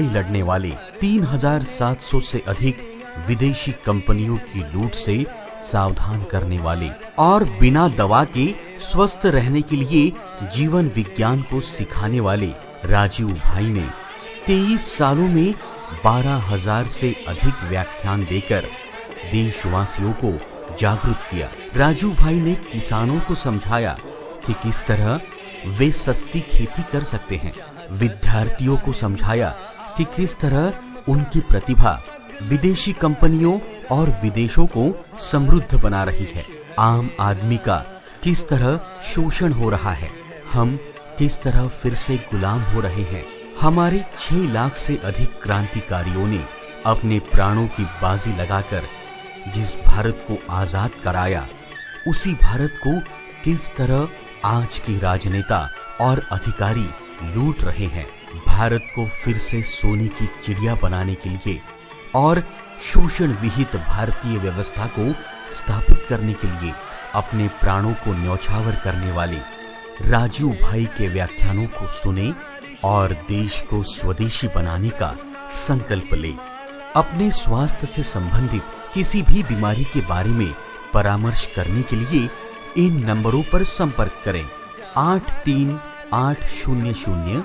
लड़ाई लड़ने वाले 3,700 से अधिक विदेशी कंपनियों की लूट से सावधान करने वाले और बिना दवा के स्वस्थ रहने के लिए जीवन विज्ञान को सिखाने वाले राजीव भाई ने 23 सालों में 12,000 से अधिक व्याख्यान देकर देशवासियों को जागरूक किया। राजू भाई ने किसानों को समझाया कि किस तरह वे सस्ती खेती कर सकते हैं। विद्यार्थियों को समझाया कि किस तरह उनकी प्रतिभा विदेशी कंपनियों और विदेशों को समृद्ध बना रही है। आम आदमी का किस तरह शोषण हो रहा है। हम किस तरह फिर से गुलाम हो रहे हैं। हमारे छह लाख से अधिक क्रांतिकारियों ने अपने प्राणों की बाजी लगाकर जिस भारत को आज़ाद कराया, उसी भारत को किस तरह आज के राजनेता और अधिकारी लूट रहे हैं। भारत को फिर से सोने की चिड़िया बनाने के लिए और शोषण विहित भारतीय व्यवस्था को स्थापित करने के लिए अपने प्राणों को न्यौछावर करने वाले राजीव भाई के व्याख्यानों को सुने और देश को स्वदेशी बनाने का संकल्प ले। अपने स्वास्थ्य से संबंधित किसी भी बीमारी के बारे में परामर्श करने के लिए इन नंबरों पर संपर्क करें। आठ तीन आठ शून्य शून्य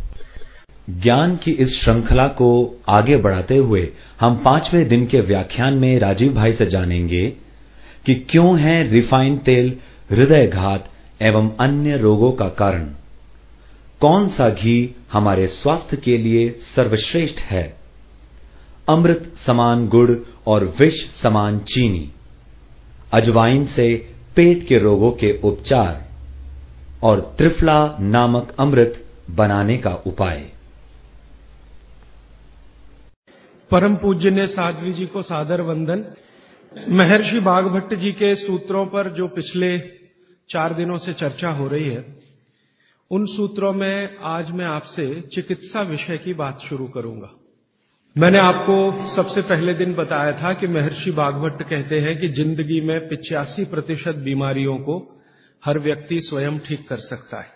ज्ञान की इस श्रृंखला को आगे बढ़ाते हुए हम पाँचवें दिन के व्याख्यान में राजीव भाई से जानेंगे कि क्यों है रिफाइंड तेल, हृदयघात एवं अन्य रोगों का कारण। कौन सा घी हमारे स्वास्थ्य के लिए सर्वश्रेष्ठ है? अमृत समान गुड़ और विष समान चीनी। अजवाइन से पेट के रोगों के उपचार। और त्रिफला नामक अमृत बनाने का उपाय। परम पूज्य ने साध्वी जी को सादर वंदन। महर्षि बागभट्ट जी के सूत्रों पर जो पिछले चार दिनों से चर्चा हो रही है, उन सूत्रों में आज मैं आपसे चिकित्सा विषय की बात शुरू करूँगा। मैंने आपको सबसे पहले दिन बताया था कि महर्षि बागभट्ट कहते हैं कि ज़िंदगी में पिचासी प्रतिशत बीमारियों को हर व्यक्ति स्वयं ठीक कर सकता है।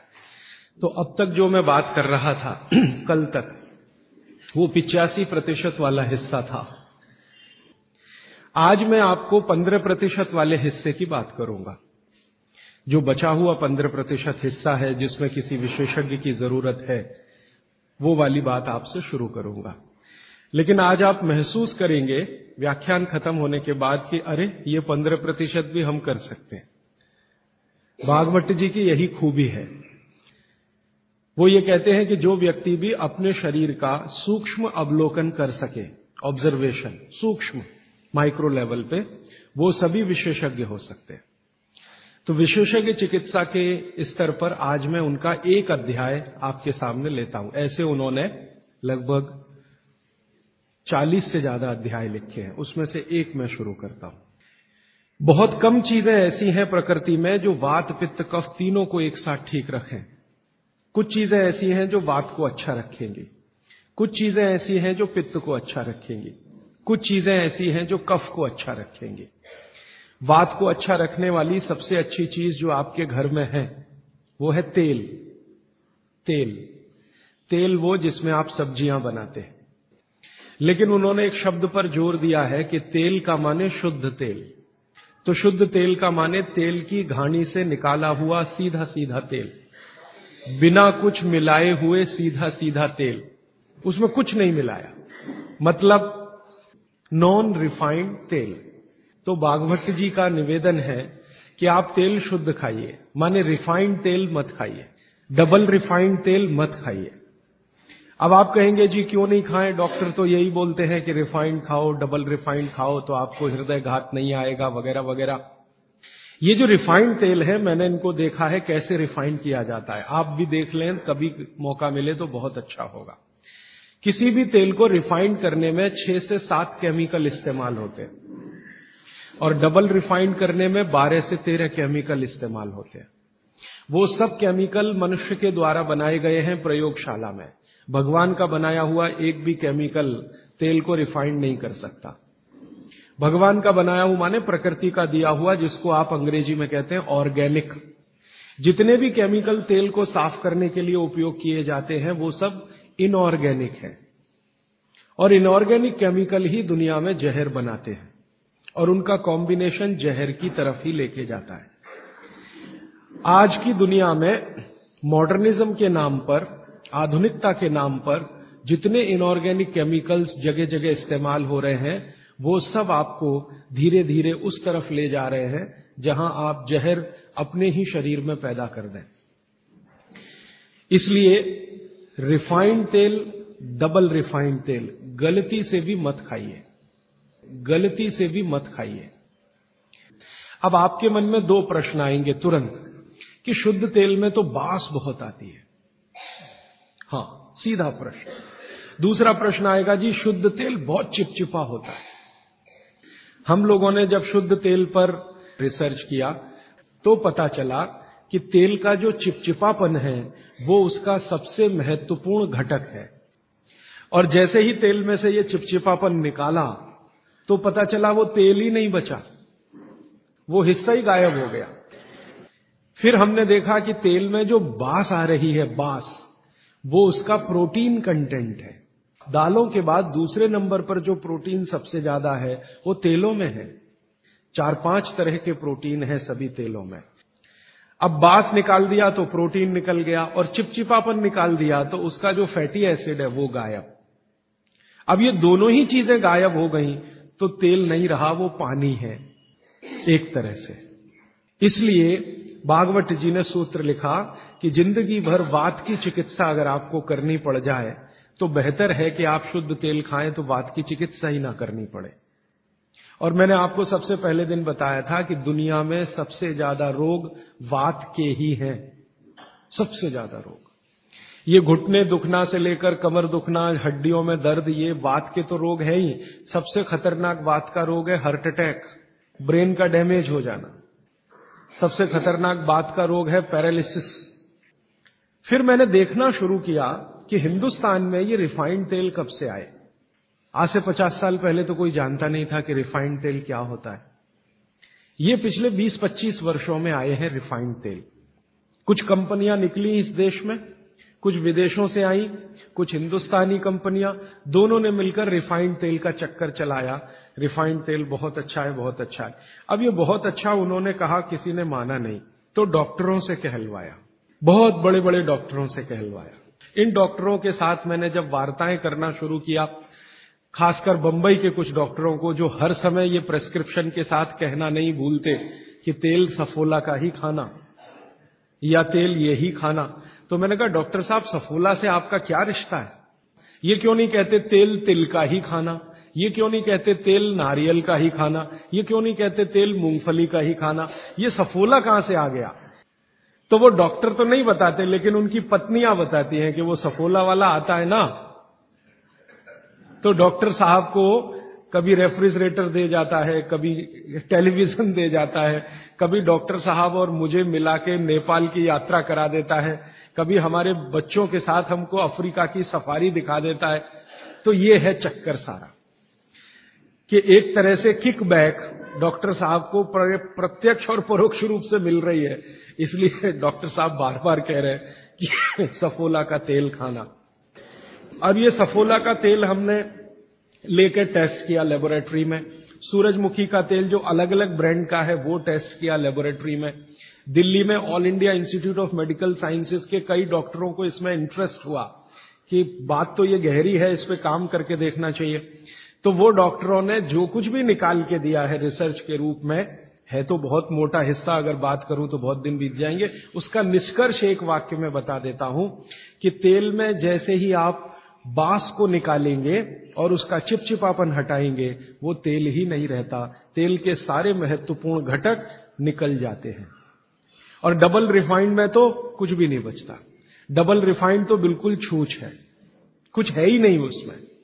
तो अब तक जो मैं बात कर रहा था, कल तक वो पिचासी प्रतिशत वाला हिस्सा था। आज मैं आपको पंद्रह प्रतिशत वाले हिस्से की बात करूँगा। जो बचा हुआ पंद्रह प्रतिशत हिस्सा है, जिसमें किसी विशेषज्ञ की ज़रूरत है, वो वाली बात आपसे शुरू करूँगा। लेकिन आज आप महसूस करेंगे, व्याख्यान खत्म होने के बाद कि अरे, ये पंद्रह प्रतिशत भी हम कर सकते हैं। भागवत जी की यही खूबी है। वो ये कहते हैं कि जो व्यक्ति भी अपने शरीर का सूक्ष्म अवलोकन कर सके ऑब्जर्वेशन सूक्ष्म माइक्रो लेवल पे, वो सभी विशेषज्ञ हो सकते हैं। तो विशेषज्ञ चिकित्सा के स्तर पर आज मैं उनका एक अध्याय आपके सामने लेता हूँ। ऐसे उन्होंने लगभग 40 से ज़्यादा अध्याय लिखे हैं। उसमें से एक मैं शुरू करता हूँ। बहुत कम चीज़ें ऐसी हैं प्रकृति में जो वात, पित्त, कफ तीनों को एक साथ ठीक रखें। कुछ चीज़ें ऐसी हैं जो वात को अच्छा रखेंगी। कुछ चीज़ें ऐसी हैं जो पित्त को अच्छा रखेंगी। कुछ चीज़ें ऐसी हैं जो कफ को अच्छा रखेंगी। वात को अच्छा रखने वाली सबसे अच्छी चीज़ जो आपके घर में है, वो है तेल। तेल। तेल वो जिसमें आप सब्ज़ियाँ बनाते हैं। लेकिन उन्होंने एक शब्द पर ज़ोर दिया है कि तेल का माने शुद्ध तेल। तो शुद्ध तेल का माने तेल की घानी से निकाला हुआ सीधा सीधा तेल। बिना कुछ मिलाए हुए सीधा सीधा तेल। उसमें कुछ नहीं मिलाया। मतलब नॉन रिफाइंड तेल। तो बागभट्ट जी का निवेदन है कि आप तेल शुद्ध खाइए। माने रिफाइंड तेल मत खाइए। डबल रिफाइंड तेल मत खाइए। अब आप कहेंगे, जी, क्यों नहीं खाएँ? डॉक्टर तो यही बोलते हैं कि रिफाइंड खाओ डबल रिफाइंड खाओ तो आपको हृदय घात नहीं आएगा, वगैरह वगैरह। ये जो रिफाइंड तेल है, मैंने इनको देखा है कैसे रिफाइंड किया जाता है। आप भी देख लें, कभी मौका मिले तो बहुत अच्छा होगा। किसी भी तेल को रिफाइंड करने में छह से सात केमिकल इस्तेमाल होते हैं। और डबल रिफाइंड करने में बारह से तेरह केमिकल इस्तेमाल होते हैं। वो सब केमिकल मनुष्य के द्वारा बनाए गए हैं प्रयोगशाला में। भगवान का बनाया हुआ एक भी केमिकल तेल को रिफाइंड नहीं कर सकता। भगवान का बनाया हुआ माने प्रकृति का दिया हुआ, जिसको आप अंग्रेज़ी में कहते हैं ऑर्गेनिक। जितने भी केमिकल तेल को साफ़ करने के लिए उपयोग किए जाते हैं, वो सब इनऑर्गेनिक है। और इनऑर्गेनिक केमिकल ही दुनिया में जहर बनाते हैं। और उनका कॉम्बिनेशन जहर की तरफ़ ही लेके जाता है। आज की दुनिया में मॉडर्निज्म के नाम पर, आधुनिकता के नाम पर, जितने इनऑर्गेनिक केमिकल्स जगह जगह इस्तेमाल हो रहे हैं वो सब आपको धीरे धीरे उस तरफ़ ले जा रहे हैं, जहाँ आप जहर अपने ही शरीर में पैदा कर दें। इसलिए रिफाइंड तेल, डबल रिफाइंड तेल, गलती से भी मत खाइए। गलती से भी मत खाइए। अब आपके मन में दो प्रश्न आएँगे तुरंत, कि शुद्ध तेल में तो बास बहुत आती है। हाँ, सीधा प्रश्न। दूसरा प्रश्न आएगा, जी, शुद्ध तेल बहुत चिपचिपा होता है। हम लोगों ने जब शुद्ध तेल पर रिसर्च किया तो पता चला कि तेल का जो चिपचिपापन है, वो उसका सबसे महत्वपूर्ण घटक है। और जैसे ही तेल में से ये चिपचिपापन निकाला तो पता चला वो तेल ही नहीं बचा। वो हिस्सा ही गायब हो गया। फिर हमने देखा कि तेल में जो बास आ रही है, बास, वो उसका प्रोटीन कंटेंट है। दालों के बाद दूसरे नंबर पर जो प्रोटीन सबसे ज़्यादा है, वो तेलों में है। चार पाँच तरह के प्रोटीन है सभी तेलों में। अब बास निकाल दिया तो प्रोटीन निकल गया और चिपचिपापन निकाल दिया तो उसका जो फैटी एसिड है, वो गायब। अब ये दोनों ही चीज़ें गायब हो गई तो तेल नहीं रहा, वो पानी है, एक तरह से। इसलिए भागवत जी ने सूत्र लिखा कि ज़िंदगी भर वात की चिकित्सा अगर आपको करनी पड़ जाए तो बेहतर है कि आप शुद्ध तेल खाएँ तो वात की चिकित्सा ही ना करनी पड़े। और मैंने आपको सबसे पहले दिन बताया था कि दुनिया में सबसे ज़्यादा रोग वात के ही हैं। सबसे ज़्यादा रोग। ये घुटने दुखना से लेकर कमर दुखना, हड्डियों में दर्द, ये वात के तो रोग है ही। सबसे खतरनाक वात का रोग है हार्ट अटैक, ब्रेन का डैमेज हो जाना। सबसे खतरनाक बात का रोग है पैरालिसिस। फिर मैंने देखना शुरू किया कि हिंदुस्तान में ये रिफाइंड तेल कब से आए? आज से पचास साल पहले तो कोई जानता नहीं था कि रिफाइंड तेल क्या होता है। ये पिछले 20-25 वर्षों में आए हैं रिफाइंड तेल। कुछ कंपनियाँ निकली इस देश में, कुछ विदेशों से आई, कुछ हिंदुस्तानी कंपनियाँ, दोनों ने मिलकर रिफाइंड तेल का चक्कर चलाया। रिफाइंड तेल बहुत अच्छा है, बहुत अच्छा है। अब ये बहुत अच्छा उन्होंने कहा, किसी ने माना नहीं तो डॉक्टरों से कहलवाया। बहुत बड़े बड़े डॉक्टरों से कहलवाया। इन डॉक्टरों के साथ मैंने जब वार्ताएँ करना शुरू किया, खासकर बंबई के कुछ डॉक्टरों को, जो हर समय ये प्रेस्क्रिप्शन के साथ कहना नहीं भूलते कि तेल सफोला का ही खाना या तेल ये ही खाना। तो मैंने कहा, डॉक्टर साहब, सफोला से आपका क्या रिश्ता है? ये क्यों नहीं कहते तेल तिल का ही खाना? ये क्यों नहीं कहते तेल नारियल का ही खाना? ये क्यों नहीं कहते तेल मूंगफली का ही खाना? ये सफोला कहाँ से आ गया? तो वो डॉक्टर तो नहीं बताते, लेकिन उनकी पत्नियाँ बताती हैं कि वो सफोला वाला आता है ना। तो डॉक्टर साहब को कभी रेफ्रिजरेटर दे जाता है, कभी टेलीविज़न दे जाता है, कभी डॉक्टर साहब और मुझे मिला के नेपाल की यात्रा करा देता है, कभी हमारे बच्चों के साथ हमको अफ्रीका की सफारी दिखा देता है। तो ये है चक्कर सारा कि एक तरह से किक बैक डॉक्टर साहब को प्रत्यक्ष और परोक्ष रूप से मिल रही है। इसलिए डॉक्टर साहब बार बार कह रहे हैं कि सफोला का तेल खाना। अब ये सफोला का तेल हमने लेकर टेस्ट किया लेबोरेटरी में। सूरजमुखी का तेल जो अलग अलग ब्रांड का है, वो टेस्ट किया लेबोरेटरी में। दिल्ली में All India Institute of Medical Sciences के कई डॉक्टरों को इसमें इंटरेस्ट हुआ कि बात तो ये गहरी है, इस पर काम करके देखना चाहिए। तो वो डॉक्टरों ने जो कुछ भी निकाल के दिया है रिसर्च के रूप में है तो बहुत मोटा हिस्सा अगर बात करूँ तो बहुत दिन बीत जाएँगे। उसका निष्कर्ष एक वाक्य में बता देता हूँ कि तेल में जैसे ही आप बाँस को निकालेंगे और उसका चिपचिपापन हटाएँगे, वो तेल ही नहीं रहता। तेल के सारे महत्वपूर्ण घटक निकल जाते हैं। और डबल रिफाइंड में तो कुछ भी नहीं बचता। डबल रिफाइंड तो बिल्कुल छूछ है। कुछ है ही नहीं उसमें।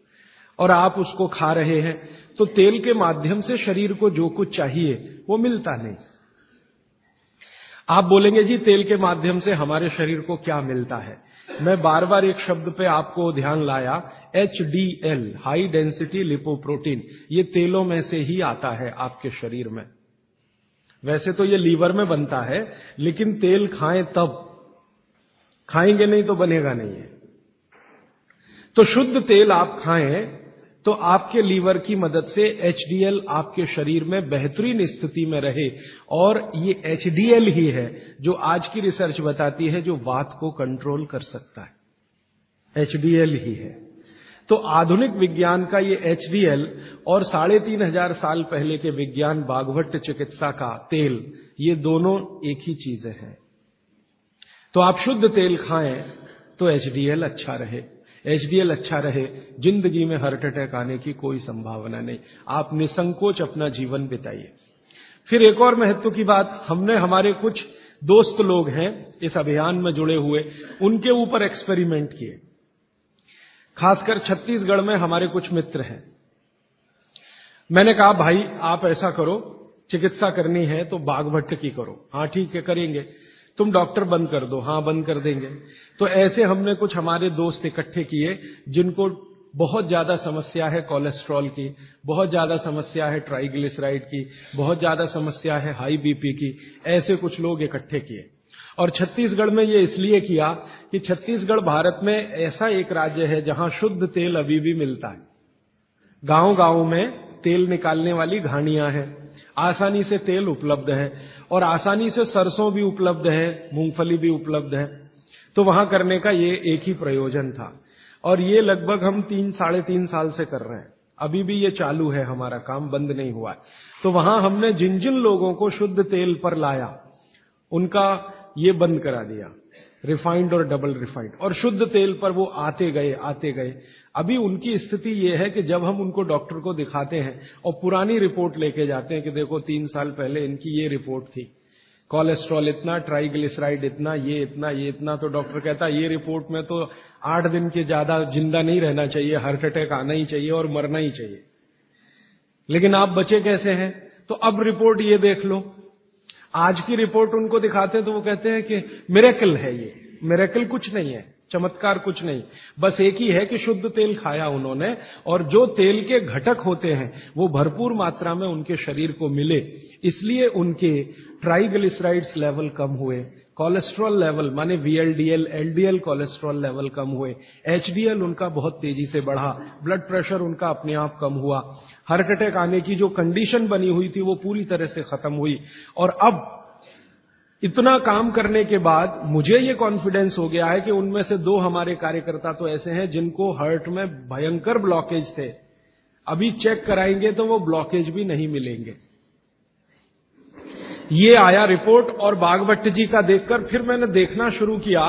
और आप उसको खा रहे हैं तो तेल के माध्यम से शरीर को जो कुछ चाहिए, वो मिलता नहीं। आप बोलेंगे, जी, तेल के माध्यम से हमारे शरीर को क्या मिलता है? मैं बार बार एक शब्द पे आपको ध्यान लाया H D L high density lipoprotein ये तेलों में से ही आता है आपके शरीर में। वैसे तो ये लीवर में बनता है, लेकिन तेल खाएँ तब। खाएँगे नहीं तो बनेगा नहीं है तो शुद्ध तेल आप खाएँ तो आपके लीवर की मदद से एचडीएल आपके शरीर में बेहतरीन स्थिति में रहे और ये एचडीएल ही है जो आज की रिसर्च बताती है जो वात को कंट्रोल कर सकता है। एचडीएल ही है। तो आधुनिक विज्ञान का ये एचडीएल और साढ़े तीन हज़ार साल पहले के विज्ञान बाघवट चिकित्सा का तेल, ये दोनों एक ही चीज़ें हैं। तो आप शुद्ध तेल खाएँ तो एचडीएल अच्छा रहे। एचडीएल अच्छा रहे, ज़िंदगी में हार्ट अटैक आने की कोई संभावना नहीं। आप निसंकोच अपना जीवन बिताइए। फिर एक और महत्व की बात, हमने हमारे कुछ दोस्त लोग हैं, इस अभियान में जुड़े हुए, उनके ऊपर एक्सपेरिमेंट किए। खासकर छत्तीसगढ़ में हमारे कुछ मित्र हैं। मैंने कहा, भाई, आप ऐसा करो, चिकित्सा करनी है तो बाघभट्ट की करो। हाँ ठीक है, करेंगे। तुम डॉक्टर बंद कर दो हाँ बंद कर देंगे। तो ऐसे हमने कुछ हमारे दोस्त इकट्ठे किए, जिनको बहुत ज़्यादा समस्या है कोलेस्ट्रॉल की, बहुत ज़्यादा समस्या है ट्राइग्लिसराइड की, बहुत ज़्यादा समस्या है हाई बीपी की, ऐसे कुछ लोग इकट्ठे किए। और छत्तीसगढ़ में ये इसलिए किया कि छत्तीसगढ़ भारत में ऐसा एक राज्य है जहाँ शुद्ध तेल अभी भी मिलता है। गाँव गाँव में तेल निकालने वाली घानियाँ हैं। आसानी से तेल उपलब्ध है और आसानी से सरसों भी उपलब्ध है, मूंगफली भी उपलब्ध है। तो वहाँ करने का ये एक ही प्रयोजन था। और ये लगभग हम तीन, साढ़े तीन साल से कर रहे हैं। अभी भी ये चालू है हमारा काम, बंद नहीं हुआ है। तो वहाँ हमने जिन जिन लोगों को शुद्ध तेल पर लाया, उनका ये बंद करा दिया। रिफाइंड और डबल रिफाइंड। और शुद्ध तेल पर वो आते गए आते गए। अभी उनकी स्थिति ये है कि जब हम उनको डॉक्टर को दिखाते हैं और पुरानी रिपोर्ट लेके जाते हैं कि देखो, तीन साल पहले इनकी ये रिपोर्ट थी। कोलेस्ट्रॉल इतना, ट्राइग्लिसराइड इतना, ये इतना ये इतना तो डॉक्टर कहता है ये रिपोर्ट में तो आठ दिन के ज़्यादा ज़िंदा नहीं रहना चाहिए, हार्ट अटैक आना ही चाहिए और मरना ही चाहिए। लेकिन आप बचे कैसे हैं? तो अब रिपोर्ट ये देख लो आज की रिपोर्ट उनको दिखाते हैं तो वो कहते हैं कि मेरेकल है ये। मेरेकल कुछ नहीं है, चमत्कार कुछ नहीं। बस एक ही है कि शुद्ध तेल खाया उन्होंने और जो तेल के घटक होते हैं, वो भरपूर मात्रा में उनके शरीर को मिले। इसलिए उनके ट्राइग्लिसराइड्स लेवल कम हुए कोलेस्ट्रॉल लेवल, माने वीएलडीएल एलडीएल कोलेस्ट्रॉल लेवल कम हुए। एचडीएल उनका बहुत तेज़ी से बढ़ा। ब्लड प्रेशर उनका अपने आप कम हुआ। हार्ट अटैक आने की जो कंडीशन बनी हुई थी, वो पूरी तरह से खत्म हुई। और अब इतना काम करने के बाद मुझे ये कॉन्फिडेंस हो गया है कि उनमें से दो हमारे कार्यकर्ता तो ऐसे हैं जिनको हर्ट में भयंकर ब्लॉकेज थे। अभी चेक कराएँगे तो वो ब्लॉकेज भी नहीं मिलेंगे। ये आया रिपोर्ट और बागभट्ट जी का देखकर फिर मैंने देखना शुरू किया।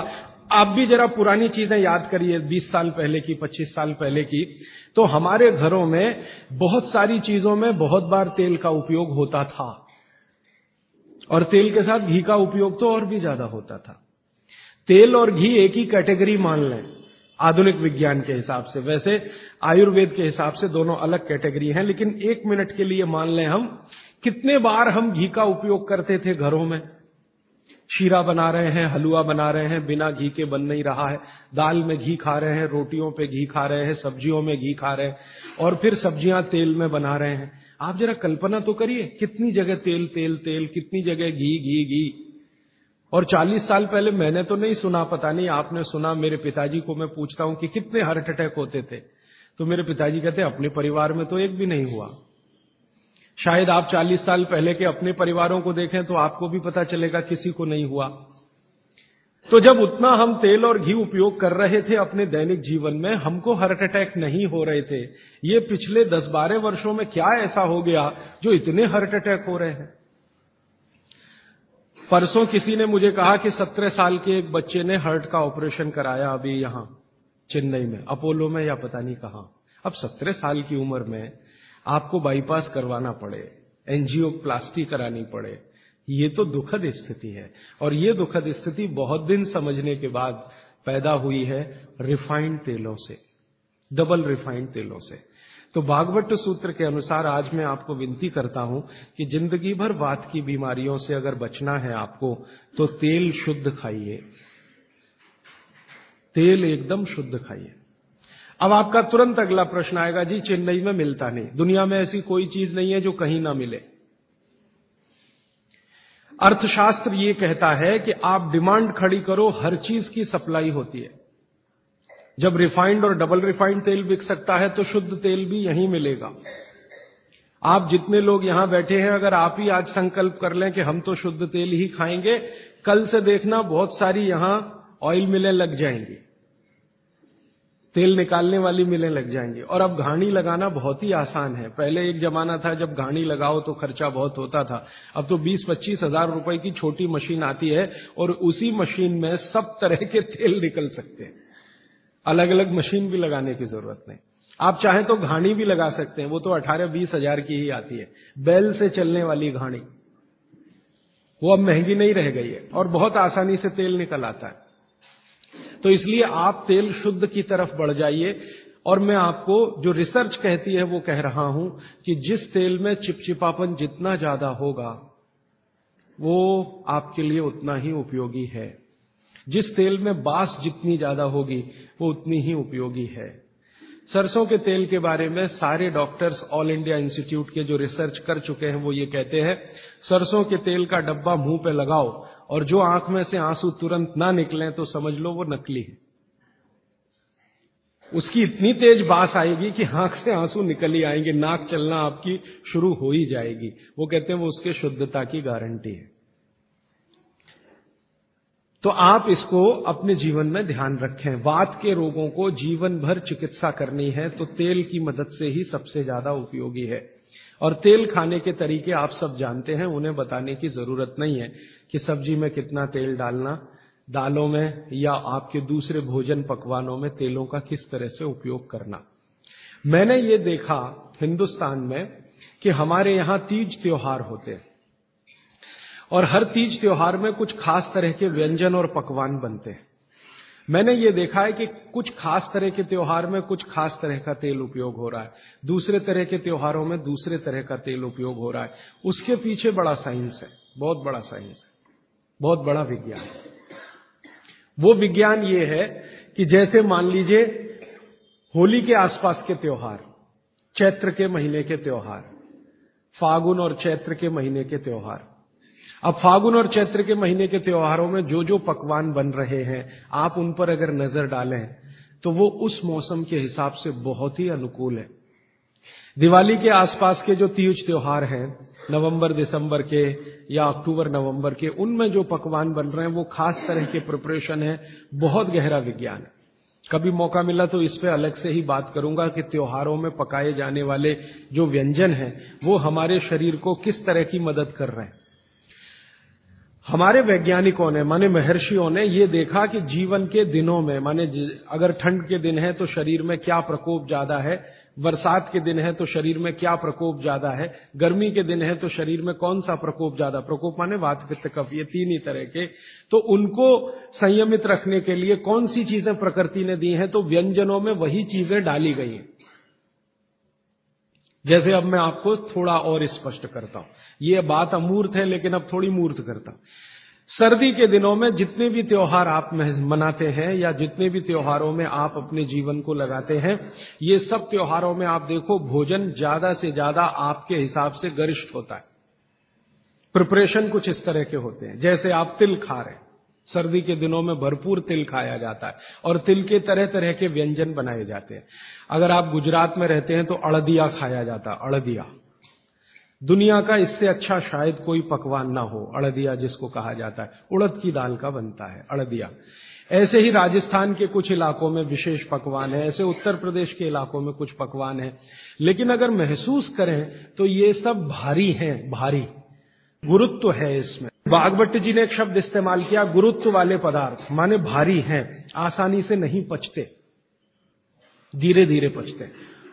आप भी जरा पुरानी चीज़ें याद करिए 20 साल पहले की 25 साल पहले की। तो हमारे घरों में बहुत सारी चीज़ों में बहुत बार तेल का उपयोग होता था। और तेल के साथ घी का उपयोग तो और भी ज़्यादा होता था। तेल और घी एक ही कैटेगरी मान लें। आधुनिक विज्ञान के हिसाब से। वैसे आयुर्वेद के हिसाब से दोनों अलग कैटेगरी हैं, लेकिन एक मिनट के लिए मान लें हम, कितने बार हम घी का उपयोग करते थे घरों में? शीरा बना रहे हैं, हलवा बना रहे हैं, बिना घी के बन नहीं रहा है। दाल में घी खा रहे हैं, रोटियों पे घी खा रहे हैं, सब्जियों में घी खा रहे हैं, और फिर सब्ज़ियाँ तेल में बना रहे हैं। आप जरा कल्पना तो करिए, कितनी जगह तेल तेल तेल, कितनी जगह घी घी घी। और 40 साल पहले मैंने तो नहीं सुना, पता नहीं आपने सुना, मेरे पिताजी को मैं पूछता हूँ कि कितने हार्ट अटैक होते थे। तो मेरे पिताजी कहते अपने परिवार में तो एक भी नहीं हुआ। शायद आप 40 साल पहले के अपने परिवारों को देखें तो आपको भी पता चलेगा किसी को नहीं हुआ। तो जब उतना हम तेल और घी उपयोग कर रहे थे अपने दैनिक जीवन में, हमको हार्ट अटैक नहीं हो रहे थे। ये पिछले 10-12 वर्षों में क्या ऐसा हो गया जो इतने हार्ट अटैक हो रहे हैं? परसों किसी ने मुझे कहा कि 17 साल के एक बच्चे ने हार्ट का ऑपरेशन कराया अभी यहाँ, चेन्नई में, अपोलो में या पता नहीं कहा। अब 17 साल की उम्र में आपको बाईपास करवाना पड़े एनजीओ प्लास्टी करानी पड़े, ये तो दुखद स्थिति है। और ये दुखद स्थिति बहुत दिन समझने के बाद पैदा हुई है रिफाइंड तेलों से डबल रिफाइंड तेलों से। तो भागवत सूत्र के अनुसार आज मैं आपको विनती करता हूँ कि ज़िंदगी भर वात की बीमारियों से अगर बचना है आपको तो तेल शुद्ध खाइए। तेल एकदम शुद्ध खाइए। अब आपका तुरंत अगला प्रश्न आएगा, जी, चेन्नई में मिलता नहीं। दुनिया में ऐसी कोई चीज़ नहीं है जो कहीं ना मिले। अर्थशास्त्र ये कहता है कि आप डिमांड खड़ी करो, हर चीज़ की सप्लाई होती है। जब रिफाइंड और डबल रिफाइंड तेल बिक सकता है तो शुद्ध तेल भी यहीं मिलेगा। आप जितने लोग यहाँ बैठे हैं, अगर आप ही आज संकल्प कर लें कि हम तो शुद्ध तेल ही खाएँगे, कल से देखना बहुत सारी यहाँ ऑयल मिलें लग जाएँगी। तेल निकालने वाली मिलें लग जाएँगी। और अब घानी लगाना बहुत ही आसान है। पहले एक जमाना था, जब घानी लगाओ तो खर्चा बहुत होता था। अब तो 20-25 हज़ार रुपए की छोटी मशीन आती है और उसी मशीन में सब तरह के तेल निकल सकते हैं। अलग अलग मशीन भी लगाने की ज़रूरत नहीं। आप चाहें तो घाणी भी लगा सकते हैं, वो तो अठारह बीस हज़ार की ही आती है। बैल से चलने वाली घाणी, वो अब महँगी नहीं रह गई है और बहुत आसानी से तेल निकल आता है। तो इसलिए आप तेल शुद्ध की तरफ़ बढ़ जाइए और मैं आपको जो रिसर्च कहती है, वो कह रहा हूँ कि जिस तेल में चिपचिपापन जितना ज़्यादा होगा, वो आपके लिए उतना ही उपयोगी है। जिस तेल में बास जितनी ज़्यादा होगी, वो उतनी ही उपयोगी है। सरसों के तेल के बारे में सारे डॉक्टर्स ऑल इंडिया इंस्टीट्यूट के जो रिसर्च कर चुके हैं, वो ये कहते हैं, सरसों के तेल का डब्बा मुँह पे लगाओ और जो आँख में से आँसू तुरंत ना निकले तो समझ लो वो नकली है। उसकी इतनी तेज बास आएगी कि आँख से आँसू निकल ही आएँगे, नाक चलना आपकी शुरू हो ही जाएगी। वो कहते हैं वो उसके शुद्धता की गारंटी है। तो आप इसको अपने जीवन में ध्यान रखें। वात के रोगों को जीवन भर चिकित्सा करनी है तो तेल की मदद से ही सबसे ज़्यादा उपयोगी है। और तेल खाने के तरीके आप सब जानते हैं, उन्हें बताने की ज़रूरत नहीं है कि सब्ज़ी में कितना तेल डालना, दालों में या आपके दूसरे भोजन पकवानों में तेलों का किस तरह से उपयोग करना। मैंने ये देखा हिंदुस्तान में कि हमारे यहाँ तीज त्योहार होते हैं। और हर तीज त्योहार में कुछ खास तरह के व्यंजन और पकवान बनते हैं। मैंने ये देखा है कि कुछ खास तरह के त्योहार में कुछ खास तरह का तेल उपयोग हो रहा है। दूसरे तरह के त्योहारों में दूसरे तरह का तेल उपयोग हो रहा है। उसके पीछे बड़ा साइंस है, बहुत बड़ा साइंस है, बहुत बड़ा विज्ञान है। वो विज्ञान ये है कि जैसे मान लीजिए, होली के आसपास के त्योहार, चैत्र के महीने के त्योहार, फागुन और चैत्र के महीने के त्योहार अब फागुन और चैत्र के महीने के त्योहारों में जो जो पकवान बन रहे हैं, आप उन पर अगर नज़र डालें तो वो उस मौसम के हिसाब से बहुत ही अनुकूल है। दिवाली के आसपास के जो तीज त्योहार हैं, नवंबर, दिसंबर के या अक्टूबर, नवंबर के, उनमें जो पकवान बन रहे हैं, वो खास तरह के प्रिपरेशन है, बहुत गहरा विज्ञान है। कभी मौका मिला तो इस पे अलग से ही बात करूँगा कि त्योहारों में पकाए जाने वाले जो व्यंजन हैं, वो हमारे शरीर को किस तरह की मदद कर रहे हैं। हमारे वैज्ञानिकों ने, माने महर्षियों ने ये देखा कि जीवन के दिनों में, माने अगर ठंड के दिन है तो शरीर में क्या प्रकोप ज़्यादा है, बरसात के दिन है तो शरीर में क्या प्रकोप ज़्यादा है, गर्मी के दिन है तो शरीर में कौन सा प्रकोप ज़्यादा, प्रकोप माने वात पित्त कफ ये तीन ही तरह के। तो उनको संयमित रखने के लिए कौन सी चीज़ें प्रकृति ने दी हैं तो व्यंजनों में वही चीज़ें डाली गई हैं। जैसे अब मैं आपको थोड़ा और स्पष्ट करता हूँ। ये बात अमूर्त है, लेकिन अब थोड़ी मूर्त करता हूँ। सर्दी के दिनों में जितने भी त्योहार आप मनाते हैं या जितने भी त्योहारों में आप अपने जीवन को लगाते हैं, ये सब त्योहारों में आप देखो, भोजन ज़्यादा से ज़्यादा आपके हिसाब से गरिष्ठ होता है। प्रिपरेशन कुछ इस तरह के होते हैं। जैसे आप तिल खा रहे हैं। सर्दी के दिनों में भरपूर तिल खाया जाता है और तिल के तरह तरह के व्यंजन बनाए जाते हैं। अगर आप गुजरात में रहते हैं तो अड़दिया खाया जाता है, अड़दिया। दुनिया का इससे अच्छा शायद कोई पकवान ना हो, अड़दिया जिसको कहा जाता है। उड़द की दाल का बनता है, अड़दिया। ऐसे ही राजस्थान के कुछ इलाकों में विशेष पकवान है, ऐसे उत्तर प्रदेश के इलाकों में कुछ पकवान है। लेकिन अगर महसूस करें तो ये सब भारी हैं, भारी। गुरुत्व है इसमें। बागभट्ट जी ने एक शब्द इस्तेमाल किया, गुरुत्व वाले पदार्थ। माने भारी हैं, आसानी से नहीं पचते। धीरे धीरे पचते।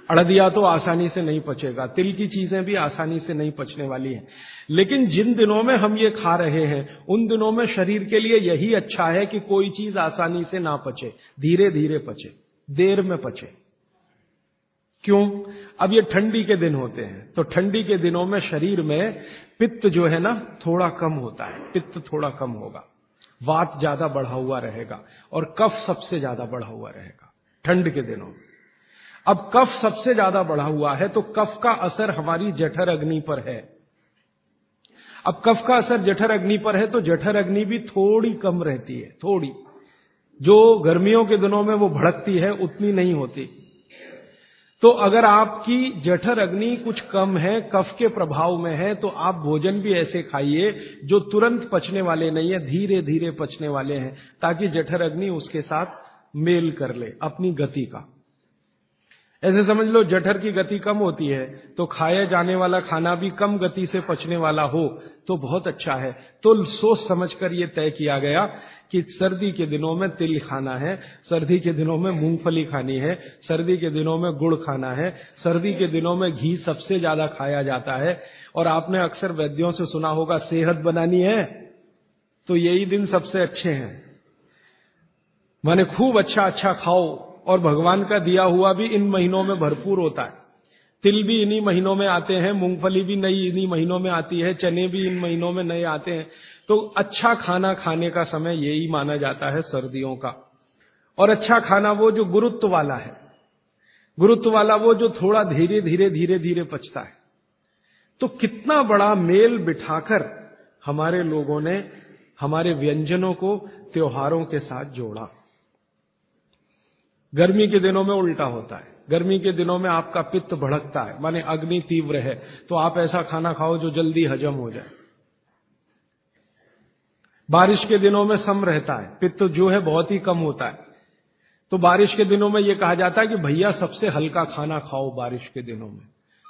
अड़दिया तो आसानी से नहीं पचेगा। तिल की चीज़ें भी आसानी से नहीं पचने वाली हैं। लेकिन जिन दिनों में हम ये खा रहे हैं, उन दिनों में शरीर के लिए यही अच्छा है कि कोई चीज़ आसानी से ना पचे। धीरे धीरे पचे। देर में पचे। क्यों? अब ये ठंडी के दिन होते हैं। तो ठंडी के दिनों में शरीर में पित्त जो है ना, थोड़ा कम होता है। पित्त थोड़ा कम होगा। वात ज़्यादा बढ़ा हुआ रहेगा और कफ सबसे ज़्यादा बढ़ा हुआ रहेगा, ठंड के दिनों में। अब कफ सबसे ज़्यादा बढ़ा हुआ है तो कफ का असर हमारी जठर अग्नि पर है। अब कफ का असर जठर अग्नि पर है तो जठर अग्नि भी थोड़ी कम रहती है, थोड़ी। जो गर्मियों के दिनों में वो भड़कती है, उतनी नहीं होती। तो अगर आपकी जठर अग्नि कुछ कम है, कफ के प्रभाव में है तो आप भोजन भी ऐसे खाइए जो तुरंत पचने वाले नहीं है धीरे धीरे पचने वाले हैं, ताकि जठर अग्नि उसके साथ मेल कर ले अपनी गति का। ऐसे समझ लो जठर की गति कम होती है तो खाया जाने वाला खाना भी कम गति से पचने वाला हो तो बहुत अच्छा है। तो सोच समझकर यह तय किया गया कि सर्दी के दिनों में तिल खाना है, सर्दी के दिनों में मूंगफली खानी है, सर्दी के दिनों में गुड़ खाना है, सर्दी के दिनों में घी सबसे ज़्यादा खाया जाता है, और आपने अक्सर वैद्यों से सुना होगा, सेहत बनानी है तो यही दिन सबसे अच्छे हैं। माने खूब अच्छा अच्छा खाओ और भगवान का दिया हुआ भी इन महीनों में भरपूर होता है। तिल भी इन्हीं महीनों में आते हैं, मूंगफली भी नई इन्हीं महीनों में आती है, चने भी इन महीनों में नए आते हैं। तो अच्छा खाना खाने का समय यही माना जाता है सर्दियों का। और अच्छा खाना वो जो गुरुत्व वाला है, गुरुत्व वाला वो जो थोड़ा धीरे धीरे धीरे धीरे पचता है। तो कितना बड़ा मेल बिठाकर हमारे लोगों ने हमारे व्यंजनों को त्योहारों के साथ जोड़ा। गर्मी के दिनों में उल्टा होता है। गर्मी के दिनों में आपका पित्त भड़कता है, माने अग्नि तीव्र है तो आप ऐसा खाना खाओ जो जल्दी हजम हो जाए। बारिश के दिनों में सम रहता है, पित्त जो है बहुत ही कम होता है। तो बारिश के दिनों में यह कहा जाता है कि भैया सबसे हल्का खाना खाओ बारिश के दिनों में।